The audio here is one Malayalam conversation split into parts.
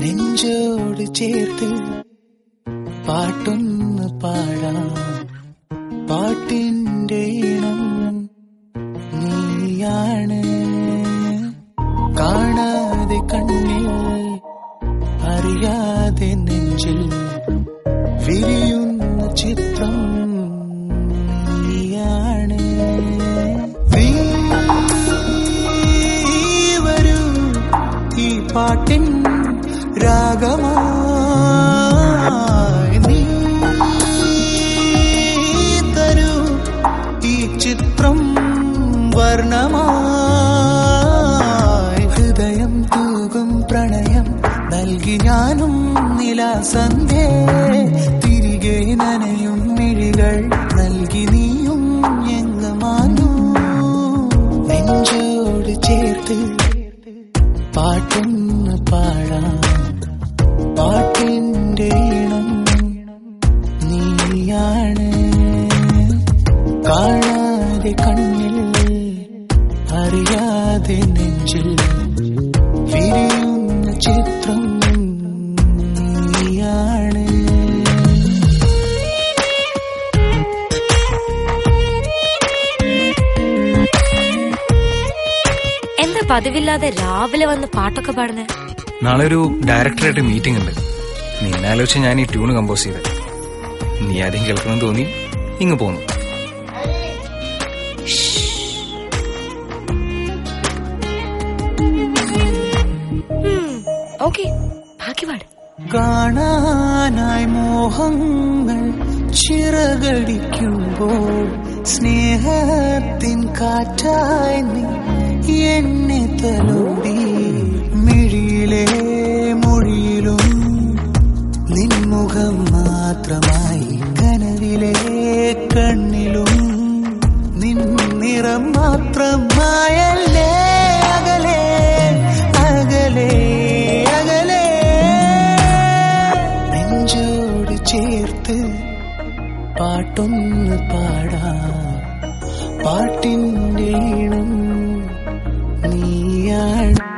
നെഞ്ചോട് ചേർത്ത് പാട്ടൊന്ന് പാടാം. പാട്ടിന്റെ ഇണം നീയാണ്. കാണാതെ കണ്ണിൽ അറിയാതെ നെഞ്ചിൽ വിരിയുന്ന ചിത്രം നീയാണ്. പാട്ടിൻ രാഗമായി നീ തരൂ ഈ ചിത്രം വർണമായി. ഹൃദയം തൂകും പ്രണയം നൽകി ഞാനും നിലാസന്ധേ തിരികെ നനയും മിഴികൾ നൽകി നീയും എങ്ങമാനു. നെഞ്ചോട് ചേർത്ത് പാട്ടൊന്ന് പാടാം. പാട്ടിന്റെ ഇണം നീയാണ്. കാണാതെ കണ്ണിൽ അറിയാതെ നെഞ്ചിൽ വിരിയുന്ന ചിത്രം എന്താ പതിവില്ലാതെ രാവിലെ വന്ന് പാട്ടൊക്കെ പാടുന്നേ? നാളെ ഒരു ഡയറക്ടറായിട്ട് മീറ്റിംഗ് ഉണ്ട്. നിന്നാലോചിച്ച് ഞാൻ ഈ ട്യൂൺ കമ്പോസ് ചെയ്ത്. നീ ആദ്യം കേൾക്കണം തോന്നി ഇങ്ങ് പോന്നു. ഓക്കെ ബാക്കി പാട്. കാണാനായി മോഹങ്ങൾ ചിറകടിക്കുമ്പോൾ സ്നേഹത്തിൻ കാറ്റായി നീ എന്നെ തലോടി. മിഴിയിലെ മൊഴിയിലും നിൻമുഖം മാത്രമായി കനവിലെ കണ്ണിലും നിൻ നിറം മാത്രമായല്ലേ അകലെ അകലെ അകലെ. നെഞ്ചോട് ചേർത്ത് പാട്ടൊന്ന് പാടാ. പാട്ടിന്റെ ഈണം നീയാണ് ചൊല്ലാനായി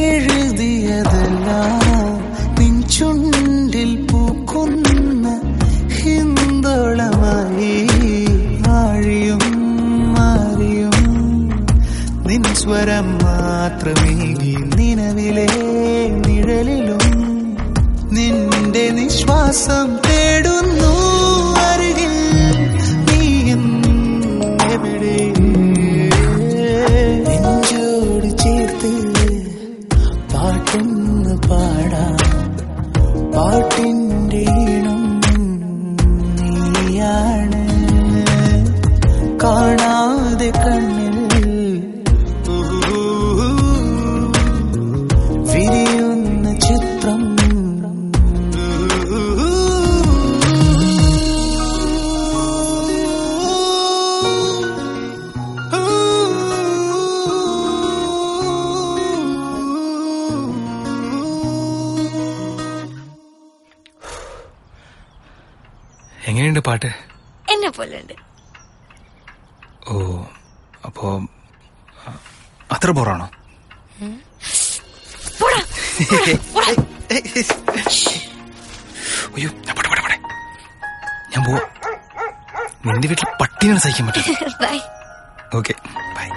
എഴുതിയതെല്ലാം നിൻ ചുണ്ടിൽ പൂക്കുന്ന ഹിന്ദോളമായി ആഴിയും മാറിയും. നിൻ സ്വരം മാത്രമേകി നിലവിലെ നിഴലിലും നിന്റെ നിശ്വാസം എങ്ങനെയുണ്ട് പാട്ട്? എന്നെ പോലെ ഓ അപ്പോ അത്ര ബോറാണോ? അയ്യോ ഞാൻ പോട്ടെ പോട്ടെ പോട്ടെ. ഞാൻ പോവാ. നിന്റെ വീട്ടിൽ പട്ടിയാണ് സഹിക്കാൻ പറ്റില്ല. Okay bye.